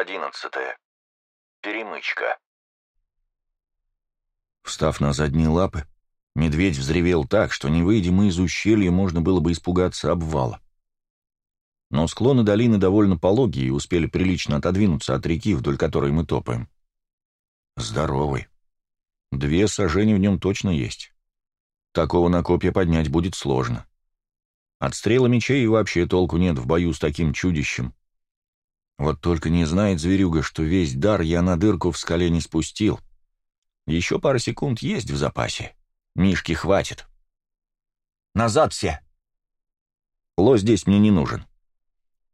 Глава одиннадцатая. Перемычка. Встав на задние лапы, медведь взревел так, что, не выйдя мы из ущелья, можно было бы испугаться обвала. Но склоны долины довольно пологие и успели прилично отодвинуться от реки, вдоль которой мы топаем. Здоровый. Две сажени в нем точно есть. Такого на копья поднять будет сложно. От стрела мечей вообще толку нет в бою с таким чудищем. Вот только не знает зверюга, что весь дар я на дырку в скале не спустил. Еще пара секунд есть в запасе. Мишки хватит. «Назад все!» Лось здесь мне не нужен.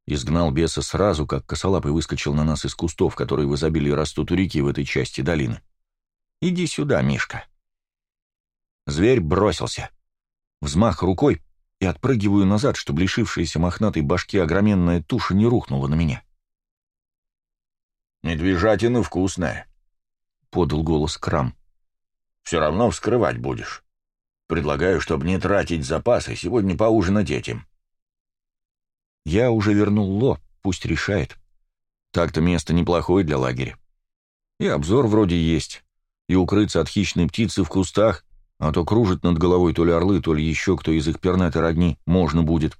Изгнал беса сразу, как косолапый выскочил на нас из кустов, которые в изобилии растут у реки в этой части долины. «Иди сюда, Мишка». Зверь бросился. Взмах рукой, и отпрыгиваю назад, чтобы лишившаяся мохнатой башки огроменная туша не рухнула на меня. «Медвежатина вкусная», — подал голос Крам. «Все равно вскрывать будешь. Предлагаю, чтобы не тратить запасы, сегодня поужинать этим». Я уже вернул Ло, пусть решает. Так-то место неплохое для лагеря. И обзор вроде есть, и укрыться от хищной птицы в кустах, а то кружит над головой то ли орлы, то ли еще кто из их пернатой родни, можно будет.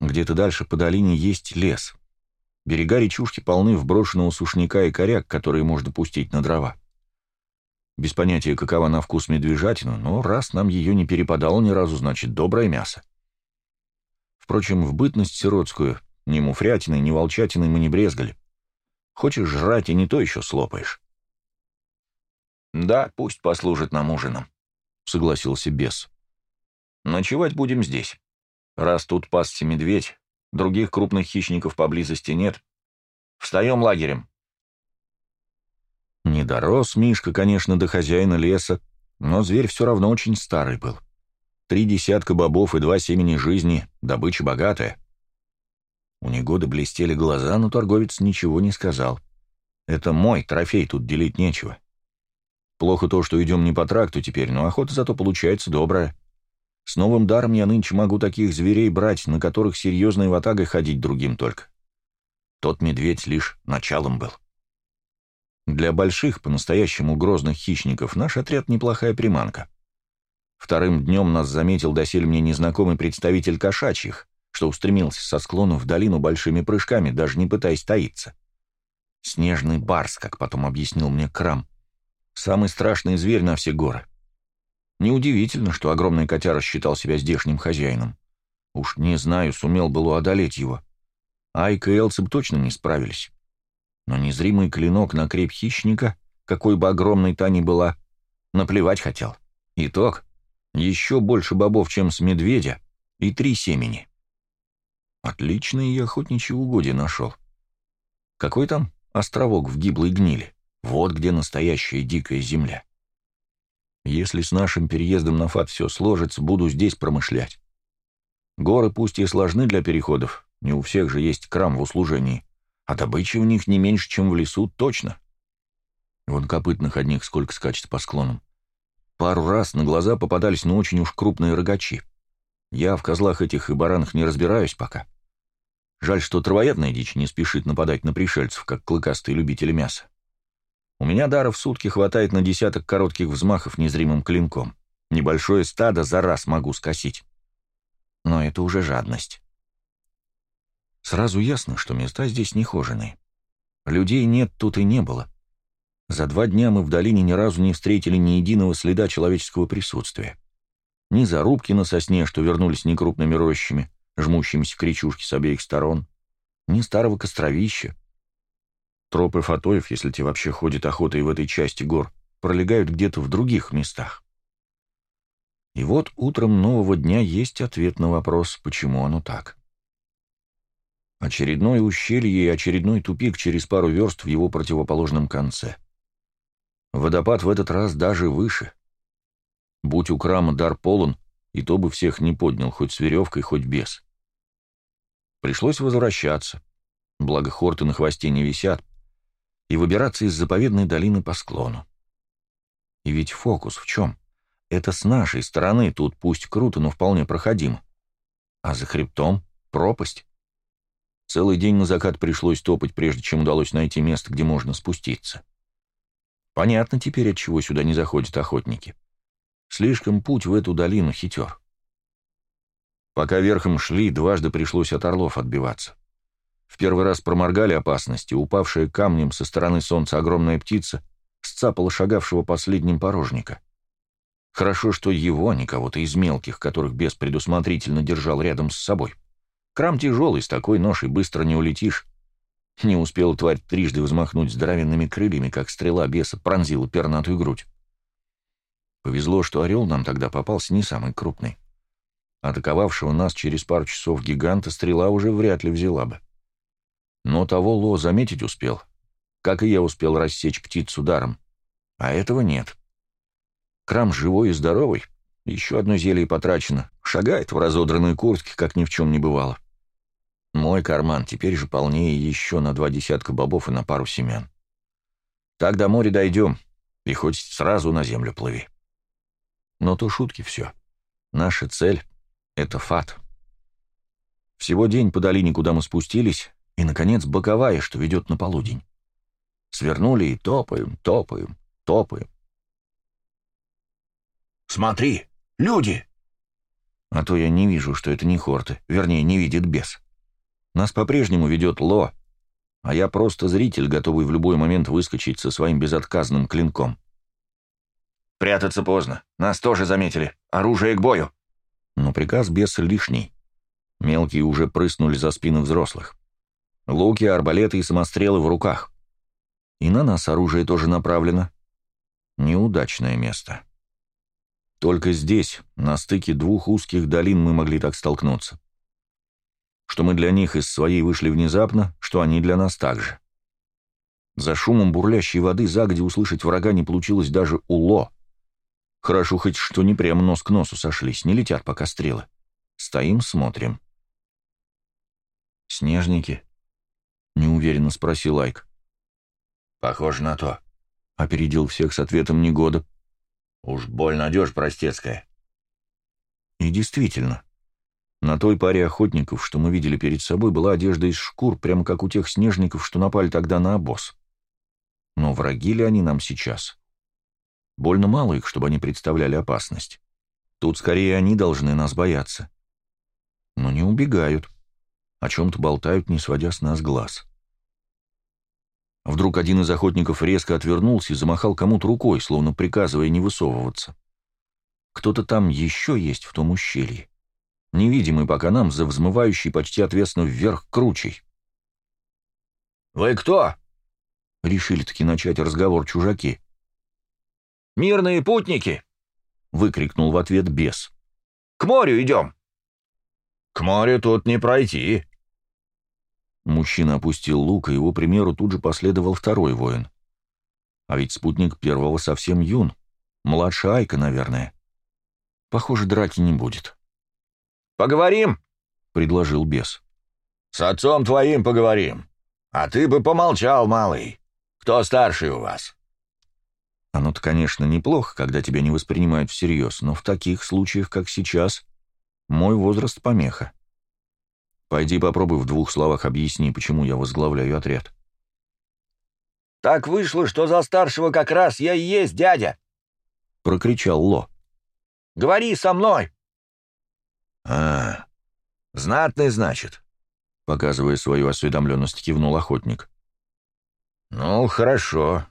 Где-то дальше по долине есть лес. Берега речушки полны вброшенного сушняка и коряк, которые можно пустить на дрова. Без понятия, какова на вкус медвежатина, но раз нам ее не перепадало ни разу, значит, доброе мясо. Впрочем, в бытность сиротскую ни муфрятиной, ни волчатиной мы не брезгали. Хочешь жрать, и не то еще слопаешь. Да, пусть послужит нам ужином согласился бес. «Ночевать будем здесь. Раз тут пасся медведь, других крупных хищников поблизости нет. Встаем лагерем». Не дорос Мишка, конечно, до хозяина леса, но зверь все равно очень старый был. Три десятка бобов и два семени жизни, добыча богатая. У негода блестели глаза, но торговец ничего не сказал. Это мой трофей, тут делить нечего. Плохо то, что идем не по тракту теперь, но охота зато получается добрая. С новым даром я нынче могу таких зверей брать, на которых серьезной ватагой ходить другим только. Тот медведь лишь началом был. Для больших, по-настоящему грозных хищников наш отряд неплохая приманка. Вторым днем нас заметил доселе мне незнакомый представитель кошачьих, что устремился со склона в долину большими прыжками, даже не пытаясь таиться. Снежный барс, как потом объяснил мне Крам. Самый страшный зверь на все горы. Неудивительно, что огромный котяра считал себя здешним хозяином. Уж не знаю, сумел было одолеть его. Айка и Элцеб точно не справились. Но незримый клинок на крепь хищника, какой бы огромной та ни была, наплевать хотел. Итог — еще больше бобов, чем с медведя, и три семени. Отличный я охотничьи угодья нашел. Какой там островок в гиблой гнили? Вот где настоящая дикая земля. Если с нашим переездом на Фат все сложится, буду здесь промышлять. Горы пусть и сложны для переходов, не у всех же есть крам в услужении, а добычи в них не меньше, чем в лесу, точно. Вон копытных одних сколько скачет по склонам. Пару раз на глаза попадались, но очень уж крупные рогачи. Я в козлах этих и баранах не разбираюсь пока. Жаль, что травоядная дичь не спешит нападать на пришельцев, как клыкастые любители мяса. У меня дара в сутки хватает на десяток коротких взмахов незримым клинком. Небольшое стадо за раз могу скосить. Но это уже жадность. Сразу ясно, что места здесь нехоженные. Людей нет тут и не было. За два дня мы в долине ни разу не встретили ни единого следа человеческого присутствия. Ни зарубки на сосне, что вернулись некрупными рощами, жмущимися к речушке с обеих сторон, ни старого костровища, Тропы фатоев, если те вообще ходят охотой в этой части гор, пролегают где-то в других местах. И вот утром нового дня есть ответ на вопрос, почему оно так. Очередное ущелье и очередной тупик через пару верст в его противоположном конце. Водопад в этот раз даже выше. Будь у крама дар полон, и то бы всех не поднял, хоть с веревкой, хоть без. Пришлось возвращаться. Благо хорты на хвосте не висят, и выбираться из заповедной долины по склону. И ведь фокус в чем? Это с нашей стороны тут пусть круто, но вполне проходимо. А за хребтом — пропасть. Целый день на закат пришлось топать, прежде чем удалось найти место, где можно спуститься. Понятно теперь, от чего сюда не заходят охотники. Слишком путь в эту долину хитер. Пока верхом шли, дважды пришлось от орлов отбиваться. В первый раз проморгали опасности, упавшая камнем со стороны солнца огромная птица сцапала шагавшего последним порожника. Хорошо, что его, а не кого-то из мелких, которых бес предусмотрительно держал рядом с собой. Крам тяжелый, с такой ношей быстро не улетишь. Не успела тварь трижды взмахнуть здоровенными крыльями, как стрела беса пронзила пернатую грудь. Повезло, что орел нам тогда попался не самый крупный. Атаковавшего нас через пару часов гиганта стрела уже вряд ли взяла бы. Но того Ло заметить успел, как и я успел рассечь птицу даром. А этого нет. Крам живой и здоровый, еще одно зелье потрачено, шагает в разодранной куртке, как ни в чем не бывало. Мой карман теперь же полнее еще на два десятка бобов и на пару семян. Так до моря дойдем, и хоть сразу на землю плыви. Но то шутки все. Наша цель — это фат. Всего день по долине, куда мы спустились, и, наконец, боковая, что ведет на полудень. Свернули и топаем, топаем, топаем. «Смотри, люди!» А то я не вижу, что это не хорты, вернее, не видит бес. Нас по-прежнему ведет Ло, а я просто зритель, готовый в любой момент выскочить со своим безотказным клинком. «Прятаться поздно. Нас тоже заметили. Оружие к бою!» Но приказ беса лишний. Мелкие уже прыснули за спины взрослых. Луки, арбалеты и самострелы в руках. И на нас оружие тоже направлено. Неудачное место. Только здесь, на стыке двух узких долин, мы могли так столкнуться что мы для них из своей вышли внезапно, что они для нас так же. За шумом бурлящей воды загоди услышать врага не получилось даже у Ло. Хорошо хоть что не прямо нос к носу сошлись, не летят пока стрелы. Стоим, смотрим. «Снежники?» — неуверенно спросил Айк. «Похоже на то», — опередил всех с ответом негода. «Уж больно одежь простецкая». И действительно, на той паре охотников, что мы видели перед собой, была одежда из шкур, прямо как у тех снежников, что напали тогда на обоз. Но враги ли они нам сейчас? Больно мало их, чтобы они представляли опасность. Тут скорее они должны нас бояться. Но не убегают. О чем-то болтают, не сводя с нас глаз. Вдруг один из охотников резко отвернулся и замахал кому-то рукой, словно приказывая не высовываться. Кто-то там еще есть в том ущелье невидимый пока нам за взмывающий почти отвесно вверх кручей. «Вы кто?» — решили-таки начать разговор чужаки. «Мирные путники!» — выкрикнул в ответ бес. «К морю идем!» «К морю тут не пройти!» Мужчина опустил лук, и его примеру тут же последовал второй воин. А ведь спутник первого совсем юн, младше Айка, наверное. Похоже, драки не будет. «Поговорим?» — предложил бес. «С отцом твоим поговорим. А ты бы помолчал, малый. Кто старший у вас?» Оно-то, конечно, неплохо, когда тебя не воспринимают всерьез, но в таких случаях, как сейчас, мой возраст помеха. Пойди попробуй в двух словах объясни, почему я возглавляю отряд. «Так вышло, что за старшего как раз я и есть дядя!» — прокричал Ло. «Говори со мной!» «А, знатный, значит», — показывая свою осведомленность, кивнул охотник. «Ну, хорошо».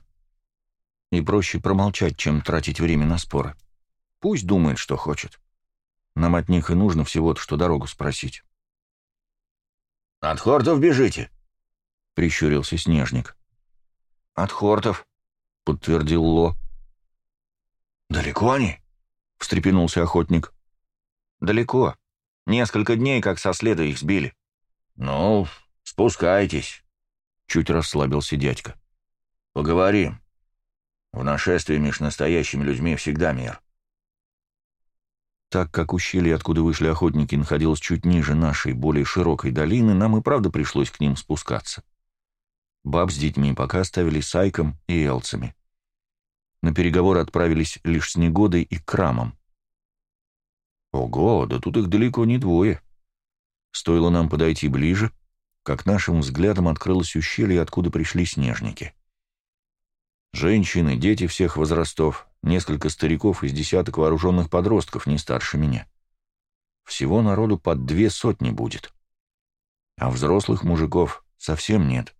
И проще промолчать, чем тратить время на споры. Пусть думает, что хочет. Нам от них и нужно всего-то, что дорогу спросить. «От хортов бежите?» — прищурился Снежник. «От хортов», — подтвердил Ло. «Далеко они?» — встрепенулся охотник. «Далеко. Несколько дней, как со следа их сбили. Ну, спускайтесь. Чуть расслабился дядька. Поговорим. В нашествии между настоящими людьми всегда мир. Так как ущелье, откуда вышли охотники, находилось чуть ниже нашей, более широкой долины, нам и правда пришлось к ним спускаться. Баб с детьми пока оставили Сайком и Элцами. На переговоры отправились лишь с Негодой и Крамом. Ого, да тут их далеко не двое. Стоило нам подойти ближе, как нашим взглядом открылось ущелье, откуда пришли снежники. Женщины, дети всех возрастов, несколько стариков из десяток вооруженных подростков, не старше меня. Всего народу под две сотни будет. А взрослых мужиков совсем нет.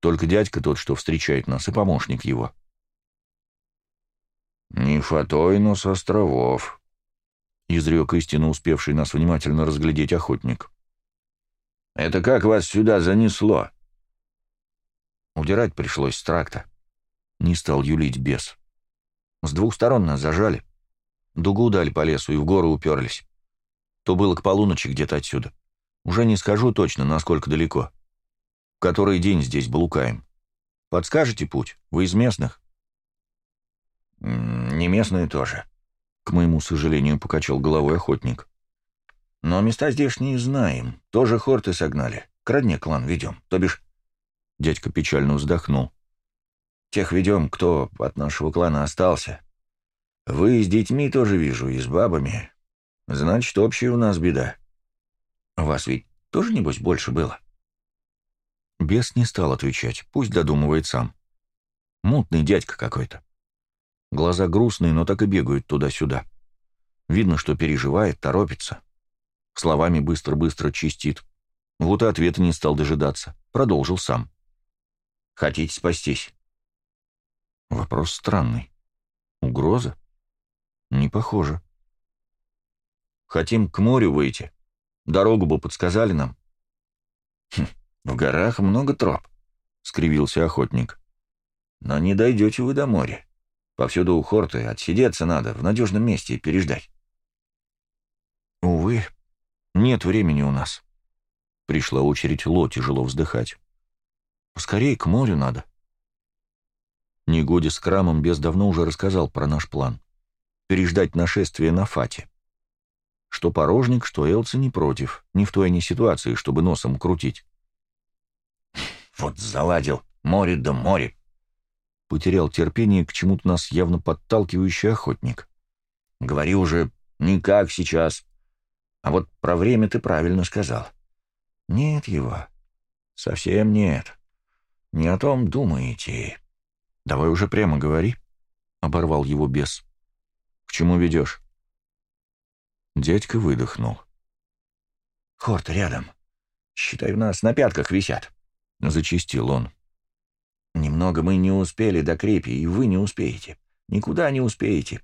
Только дядька тот, что встречает нас, и помощник его. «Не фатой, но с островов», — изрек истинно успевший нас внимательно разглядеть охотник. «Это как вас сюда занесло?» Удирать пришлось с тракта. Не стал юлить бес. С двух сторон нас зажали. Дугу дали по лесу и в гору уперлись. То было к полуночи где-то отсюда. Уже не скажу точно, насколько далеко. Который день здесь блукаем. Подскажете путь? Вы из местных? «Не местные тоже», — к моему сожалению покачал головой охотник. «Но места здешние знаем. Тоже хорты согнали. К родне клан ведем, то бишь...» Дядька печально вздохнул. «Тех ведем, кто от нашего клана остался. Вы с детьми тоже вижу, и с бабами. Значит, общая у нас беда. Вас ведь тоже, небось, больше было?» Бес не стал отвечать, пусть додумывает сам. Мутный дядька какой-то. Глаза грустные, но так и бегают туда-сюда. Видно, что переживает, торопится. Словами быстро-быстро чистит. Вот и ответа не стал дожидаться. Продолжил сам. «Хотите спастись?» Вопрос странный. Угроза? Не похоже. «Хотим к морю выйти. Дорогу бы подсказали нам». «Хм, в горах много троп», — скривился охотник. «Но не дойдете вы до моря. Повсюду ухорты, отсидеться надо, в надежном месте переждать. Увы, нет времени у нас. Пришла очередь Ло тяжело вздыхать. Поскорее к морю надо. Негоди с Крамом без давно уже рассказал про наш план. Переждать нашествие на Фате. Что порожник, что Элца не против, ни в той ни ситуации, чтобы носом крутить. «Вот заладил, море да море!» Потерял терпение к чему-то нас явно подталкивающий охотник. «Говори уже, не как сейчас. А вот про время ты правильно сказал. Нет его. Совсем нет. Не о том думаете». «Давай уже прямо говори», — оборвал его бес. «К чему ведешь?» Дядька выдохнул. «Хорт рядом. Считай, у нас на пятках висят», — зачистил он. Немного мы не успели до крепи, и вы не успеете. Никуда не успеете.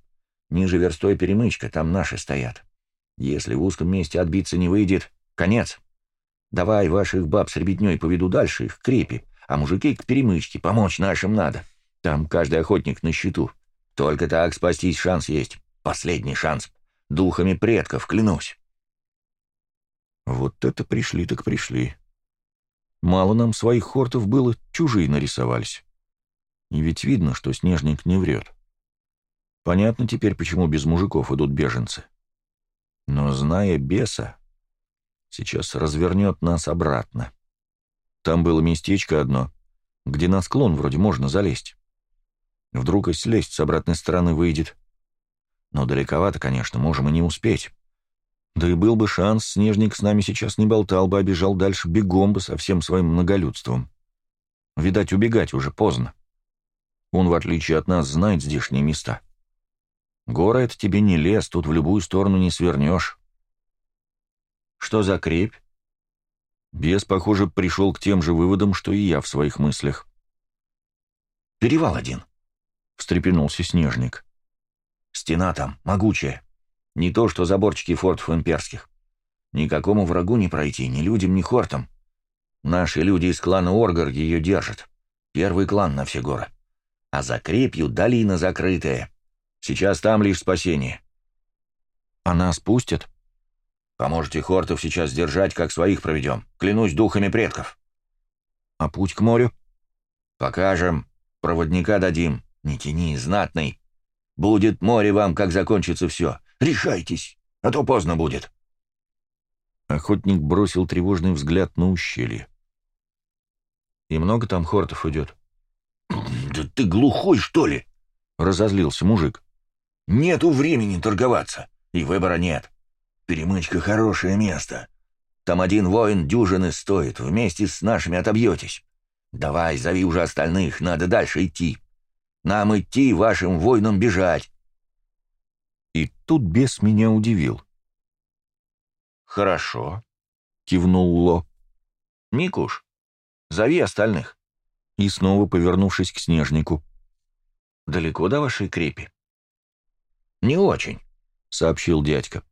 Ниже верстой перемычка, там наши стоят. Если в узком месте отбиться не выйдет, конец. Давай ваших баб с ребятней поведу дальше, их крепи, а мужики к перемычке, помочь нашим надо. Там каждый охотник на счету. Только так спастись шанс есть. Последний шанс. Духами предков, клянусь. Вот это пришли так пришли. Мало нам своих хортов было, чужие нарисовались. И ведь видно, что снежник не врет. Понятно теперь, почему без мужиков идут беженцы. Но, зная беса, сейчас развернет нас обратно. Там было местечко одно, где на склон вроде можно залезть. Вдруг и слезть с обратной стороны выйдет. Но далековато, конечно, можем и не успеть. Да и был бы шанс, Снежник с нами сейчас не болтал бы, а бежал дальше бегом бы со всем своим многолюдством. Видать, убегать уже поздно. Он, в отличие от нас, знает здешние места. Гора — это тебе не лес, тут в любую сторону не свернешь. Что за крепь? Бес, похоже, пришел к тем же выводам, что и я в своих мыслях. «Перевал один», — встрепенулся Снежник. «Стена там, могучая. Не то, что заборчики фортов имперских. Никакому врагу не пройти, ни людям, ни хортам. Наши люди из клана Оргар ее держат. Первый клан на все горы. А за крепью долина закрытая. Сейчас там лишь спасение. Она спустит? Поможете хортов сейчас держать, как своих проведем. Клянусь духами предков. А путь к морю? Покажем. Проводника дадим. Не тяни, знатный. Будет море вам, как закончится все. Решайтесь, а то поздно будет». Охотник бросил тревожный взгляд на ущелье. «И много там хортов идет?» «Да ты глухой, что ли?» — разозлился мужик. «Нету времени торговаться, и выбора нет. Перемычка — хорошее место. Там один воин дюжины стоит, вместе с нашими отобьетесь. Давай, зови уже остальных, надо дальше идти. Нам идти, вашим воинам бежать. И тут бес меня удивил. «Хорошо», — кивнул Ло. «Микуш, зови остальных». И снова, повернувшись к Снежнику. «Далеко до вашей крепи?» «Не очень», — сообщил дядька.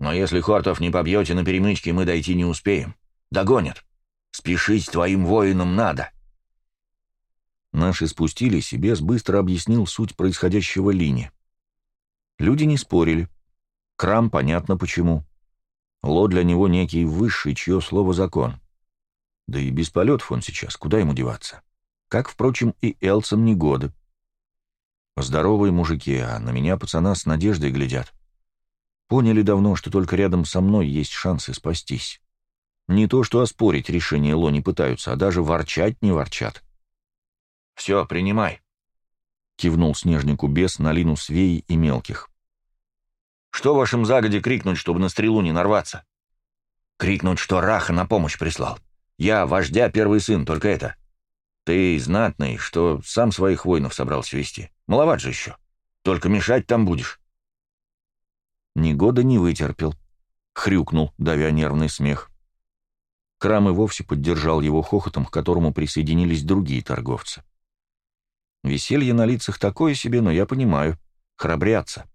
Но если Хортов не побьете на перемычке, мы дойти не успеем. Догонят. Спешить твоим воинам надо. Наши спустились, и бес быстро объяснил суть происходящего Лине. Люди не спорили. Крам понятно почему. Ло для него некий высший, чье слово закон. Да и без полетов он сейчас, куда ему деваться? Как, впрочем, и Элцам не годы. Здоровые мужики, а на меня пацана с надеждой глядят. Поняли давно, что только рядом со мной есть шансы спастись. Не то что оспорить решение Ло не пытаются, а даже ворчать не ворчат. «Все, принимай», — кивнул снежнику бес на лину свеи и мелких. «Что вашим загоде крикнуть, чтобы на стрелу не нарваться?» «Крикнуть, что Раха на помощь прислал. Я вождя первый сын, только это. Ты знатный, что сам своих воинов собрался вести. Маловат же еще. Только мешать там будешь. Негода не вытерпел. Хрюкнул, давя нервный смех. Крам и вовсе поддержал его хохотом, к которому присоединились другие торговцы. Веселье на лицах такое себе, но я понимаю. Храбрятся.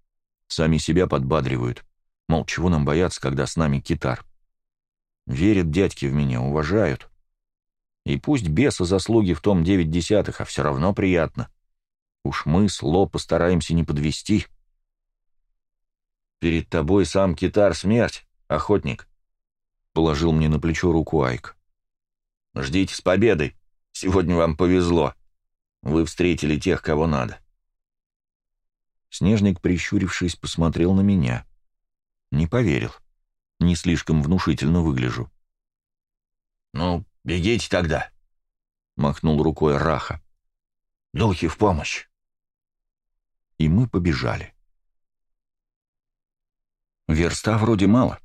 Сами себя подбадривают. Мол, чего нам бояться, когда с нами китар? Верят дядьки в меня, уважают. И пусть беса заслуги в том девять десятых, а все равно приятно. Уж мы с Ло постараемся не подвести. — «Перед тобой сам китар смерть, охотник», — положил мне на плечо руку Айк. «Ждите с победой. Сегодня вам повезло. Вы встретили тех, кого надо». Снежник, прищурившись, посмотрел на меня. Не поверил. Не слишком внушительно выгляжу. «Ну, бегите тогда», — махнул рукой Раха. «Духи в помощь». И мы побежали. Верста вроде мало,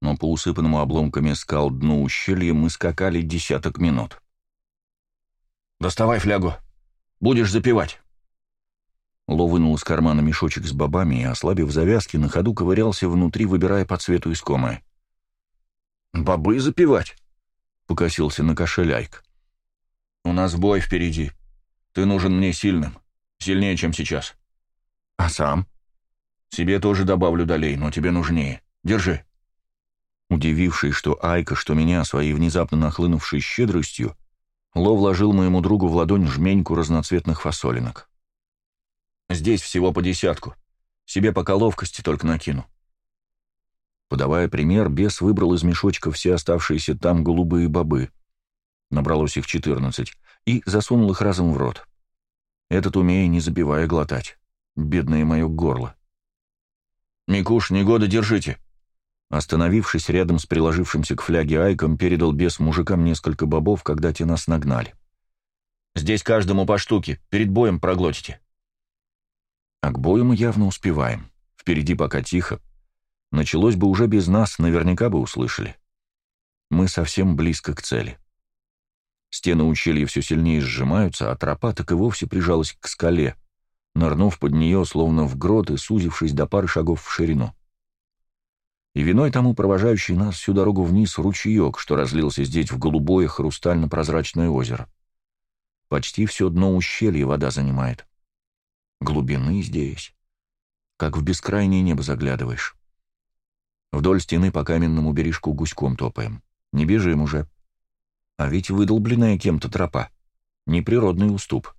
но по усыпанному обломками скал дну ущелья мы скакали десяток минут. «Доставай флягу. Будешь запивать». Ло вынул из кармана мешочек с бобами и, ослабив завязки, на ходу ковырялся внутри, выбирая по цвету искомое. «Бобы запивать?» — покосился на кошель Айк. «У нас бой впереди. Ты нужен мне сильным. Сильнее, чем сейчас». «А сам?» Себе тоже добавлю долей, но тебе нужнее. Держи». Удивившись, что Айка, что меня, своей внезапно нахлынувшей щедростью, Ло вложил моему другу в ладонь жменьку разноцветных фасолинок. «Здесь всего по десятку. Себе по коловкости только накину». Подавая пример, бес выбрал из мешочка все оставшиеся там голубые бобы. Набралось их четырнадцать, и засунул их разом в рот. Этот умея, не забивая, глотать. Бедное мое горло. «Микуш, негода держите!» Остановившись рядом с приложившимся к фляге Айком, передал бес мужикам несколько бобов, когда те нас нагнали. «Здесь каждому по штуке, перед боем проглотите». А к бою мы явно успеваем. Впереди пока тихо. Началось бы уже без нас, наверняка бы услышали. Мы совсем близко к цели. Стены ущелья все сильнее сжимаются, а тропа так и вовсе прижалась к скале, нырнув под нее, словно в грот и сузившись до пары шагов в ширину. И виной тому провожающий нас всю дорогу вниз ручеек, что разлился здесь в голубое хрустально-прозрачное озеро. Почти все дно ущелья вода занимает. Глубины здесь. Как в бескрайнее небо заглядываешь. Вдоль стены по каменному бережку гуськом топаем. Не бежим уже. А ведь выдолбленная кем-то тропа. Неприродный уступ.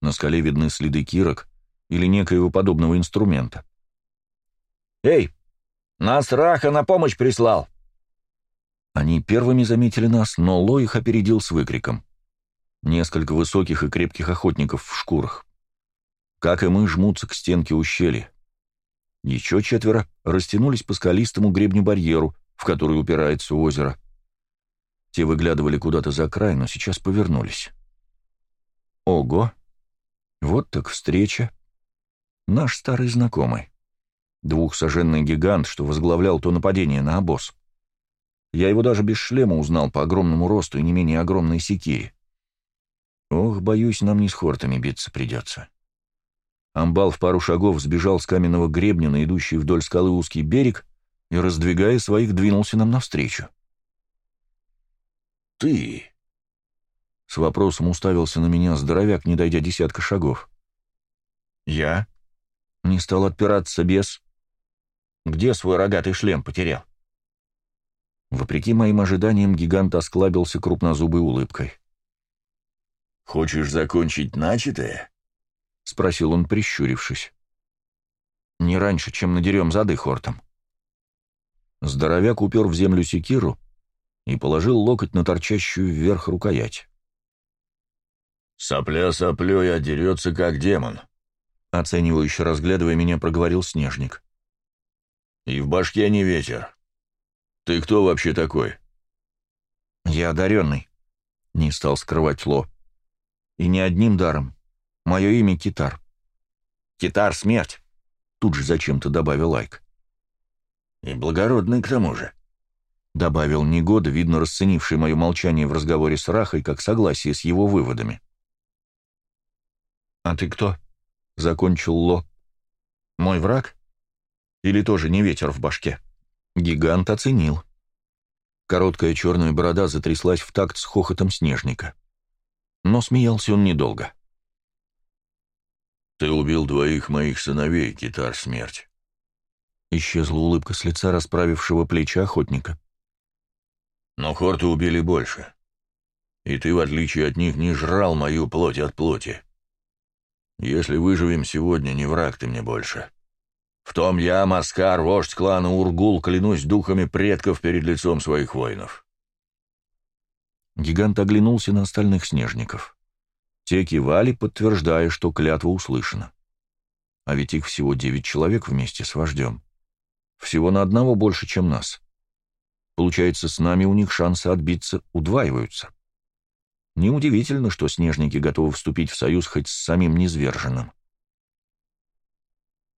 На скале видны следы кирок или некоего подобного инструмента. «Эй, нас Раха на помощь прислал!» Они первыми заметили нас, но Ло их опередил с выкриком. Несколько высоких и крепких охотников в шкурах. Как и мы, жмутся к стенке ущелья. Еще четверо растянулись по скалистому гребню-барьеру, в который упирается озеро. Те выглядывали куда-то за край, но сейчас повернулись. Ого! Вот так встреча. Наш старый знакомый. Двухсоженный гигант, что возглавлял то нападение на обоз. Я его даже без шлема узнал по огромному росту и не менее огромной секире. Ох, боюсь, нам не с хортами биться придется. Амбал в пару шагов сбежал с каменного гребня на идущий вдоль скалы узкий берег и, раздвигая своих, двинулся нам навстречу. «Ты!» С вопросом уставился на меня здоровяк, не дойдя десятка шагов. «Я?» Не стал отпираться бес. «Где свой рогатый шлем потерял?» Вопреки моим ожиданиям, гигант осклабился крупнозубой улыбкой. «Хочешь закончить начатое?» — спросил он, прищурившись. «Не раньше, чем надерем зады хортом». Здоровяк упер в землю секиру и положил локоть на торчащую вверх рукоять. «Сопля соплей, а дерется как демон», — оценивающе разглядывая меня, проговорил Снежник. «И в башке не ветер. Ты кто вообще такой?» «Я одаренный», — не стал скрывать Ло. «И не одним даром. Мое имя Китар». «Китар — смерть», — тут же зачем-то добавил Лайк. «И благородный к тому же», — добавил Негода, видно расценивший мое молчание в разговоре с Рахой как согласие с его выводами. «А ты кто?» — закончил Ло. «Мой враг? Или тоже не ветер в башке?» Гигант оценил. Короткая черная борода затряслась в такт с хохотом снежника. Но смеялся он недолго. «Ты убил двоих моих сыновей, китар смерть». Исчезла улыбка с лица расправившего плеча охотника. «Но хорты убили больше. И ты, в отличие от них, не жрал мою плоть от плоти. Если выживем сегодня, не враг ты мне больше. В том я, Маскар, вождь клана Ургул, клянусь духами предков перед лицом своих воинов. Гигант оглянулся на остальных снежников. Те кивали, подтверждая, что клятва услышана. А ведь их всего девять человек вместе с вождем. Всего на одного больше, чем нас. Получается, с нами у них шансы отбиться удваиваются. Неудивительно, что снежники готовы вступить в союз хоть с самим низверженным.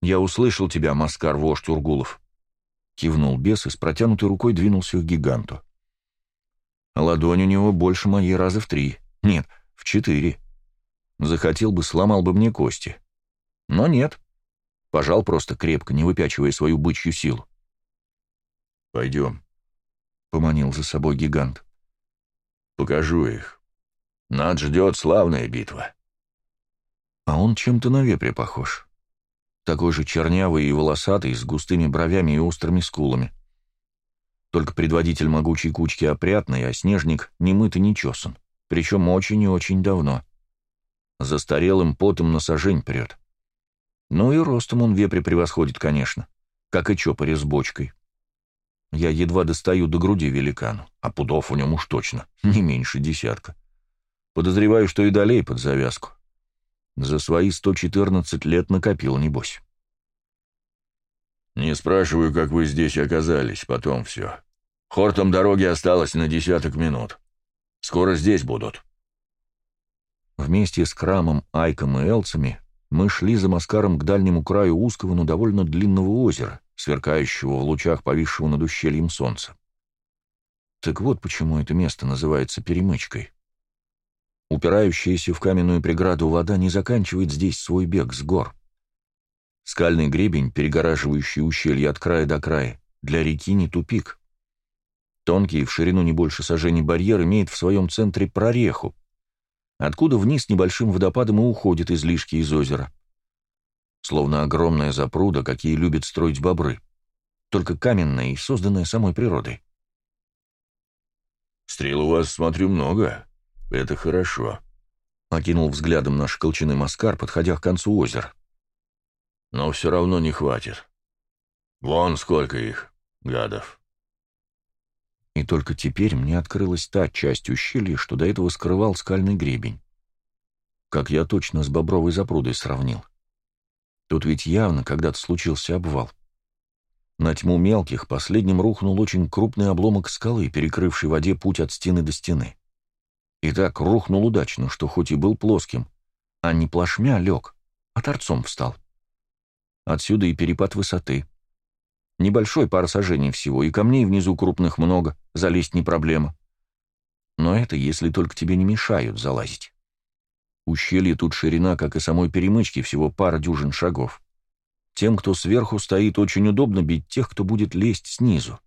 «Я услышал тебя, Маскар, вождь Ургулов», — кивнул бес и с протянутой рукой двинулся к гиганту. Ладонь у него больше моей раза в три, нет, в четыре. Захотел бы, сломал бы мне кости. Но нет. Пожал просто крепко, не выпячивая свою бычью силу. «Пойдем», — поманил за собой гигант. «Покажу их». Нас ждет славная битва. А он чем-то на вепре похож. Такой же чернявый и волосатый, с густыми бровями и острыми скулами. Только предводитель могучей кучки опрятный, а снежник не мыт и не чесан. Причем очень и очень давно. Застарелым потом на сажень прет. Ну и ростом он вепре превосходит, конечно, как и чопоре с бочкой. Я едва достаю до груди великану, а пудов у нем уж точно, не меньше десятка. Подозреваю, что и долей под завязку. За свои 114 лет накопил, небось. «Не спрашиваю, как вы здесь оказались, потом все. Хортом дороги осталось на десяток минут. Скоро здесь будут». Вместе с Крамом, Айком и Элцами мы шли за Маскаром к дальнему краю узкого, но довольно длинного озера, сверкающего в лучах повисшего над ущельем солнца. Так вот почему это место называется перемычкой. Упирающаяся в каменную преграду вода не заканчивает здесь свой бег с гор. Скальный гребень, перегораживающий ущелье от края до края, для реки не тупик. Тонкий, в ширину не больше сажений барьер имеет в своем центре прореху, откуда вниз небольшим водопадом и уходят излишки из озера. Словно огромная запруда, какие любят строить бобры, только каменная и созданная самой природой. «Стрел у вас, смотрю, много», «Это хорошо», — окинул взглядом наш колчиный маскар, подходя к концу озера. «Но все равно не хватит. Вон сколько их, гадов». И только теперь мне открылась та часть ущелья, что до этого скрывал скальный гребень. Как я точно с бобровой запрудой сравнил. Тут ведь явно когда-то случился обвал. На тьму мелких последним рухнул очень крупный обломок скалы, перекрывший воде путь от стены до стены. И так рухнул удачно, что хоть и был плоским, а не плашмя лег, а торцом встал. Отсюда и перепад высоты. Небольшой пара сажений всего, и камней внизу крупных много, залезть не проблема. Но это если только тебе не мешают залазить. Ущелье тут ширина, как и самой перемычки, всего пара дюжин шагов. Тем, кто сверху стоит, очень удобно бить тех, кто будет лезть снизу.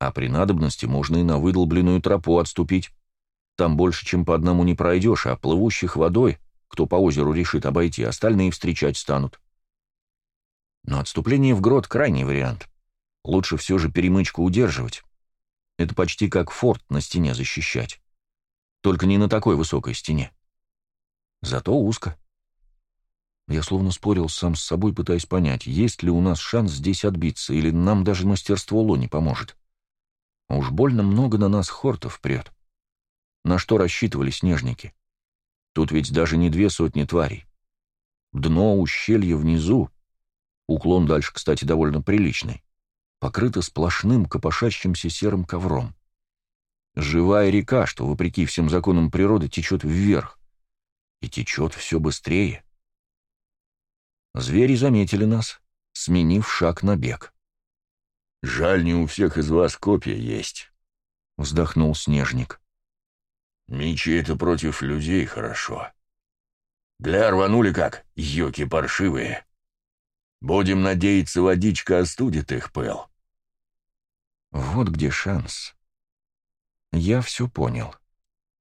А при надобности можно и на выдолбленную тропу отступить. Там больше, чем по одному не пройдешь, а плывущих водой, кто по озеру решит обойти, остальные встречать станут. Но отступление в грот — крайний вариант. Лучше все же перемычку удерживать. Это почти как форт на стене защищать. Только не на такой высокой стене. Зато узко. Я словно спорил сам с собой, пытаясь понять, есть ли у нас шанс здесь отбиться, или нам даже мастерство Ло не поможет. А уж больно много на нас хортов прет. На что рассчитывали снежники? Тут ведь даже не две сотни тварей. Дно ущелья внизу, уклон дальше, кстати, довольно приличный, покрыто сплошным копошащимся серым ковром. Живая река, что, вопреки всем законам природы, течет вверх. И течет все быстрее. Звери заметили нас, сменив шаг на бег. «Жаль, не у всех из вас копья есть», — вздохнул Снежник. «Мечи — это против людей хорошо. Для рванули как, йоки паршивые. Будем надеяться, водичка остудит их пыл». Вот где шанс. Я все понял.